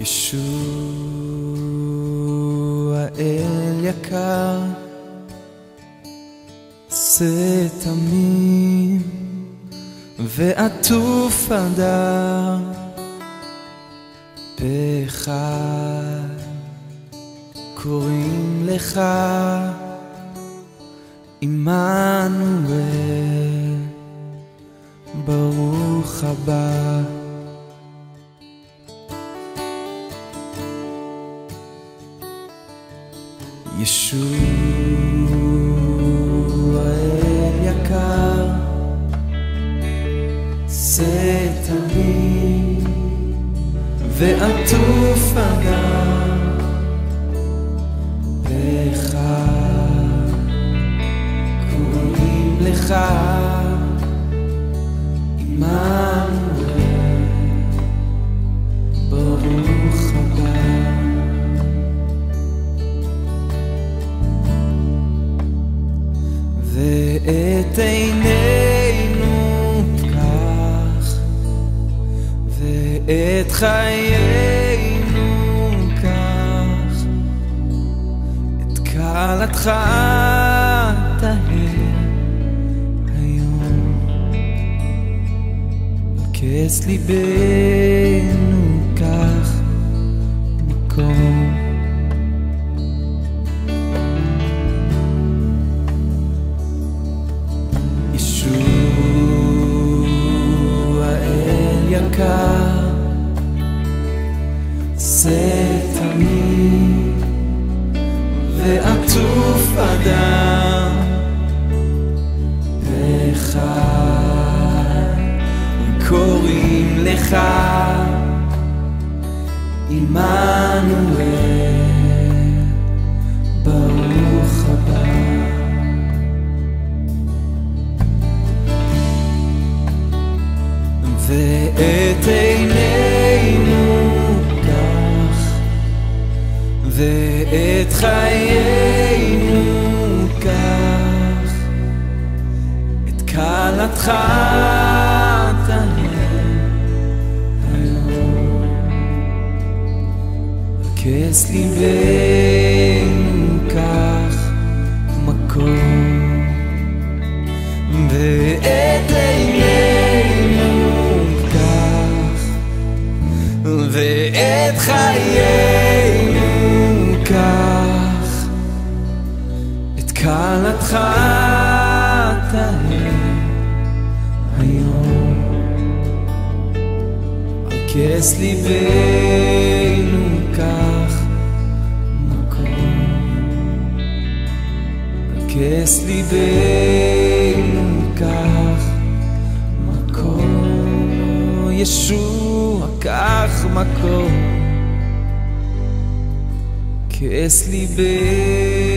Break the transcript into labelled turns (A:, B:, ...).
A: ישוע אל יקר, שא תמים ועטוף הדר, אחד קוראים לך ישוע אל יקר, שא תמים ועטוף הדר, לך קוראים לך ואת חיינו קח, את קלתך תהא היום, בכס ליבנו קח מקום. ישוע אל יקר, שא תמים ועטוף אדם, לך קוראים לך עמנואל, ברוך הבא. ואת ואת חיינו קח, את היום, בכס ליבנו קח מקום, ואת עינינו קח, ואת חיינו את קלתך תהא היום, על ליבנו קח מקום, על ליבנו קח מקום, ישוע קח מקום, כס ליבנו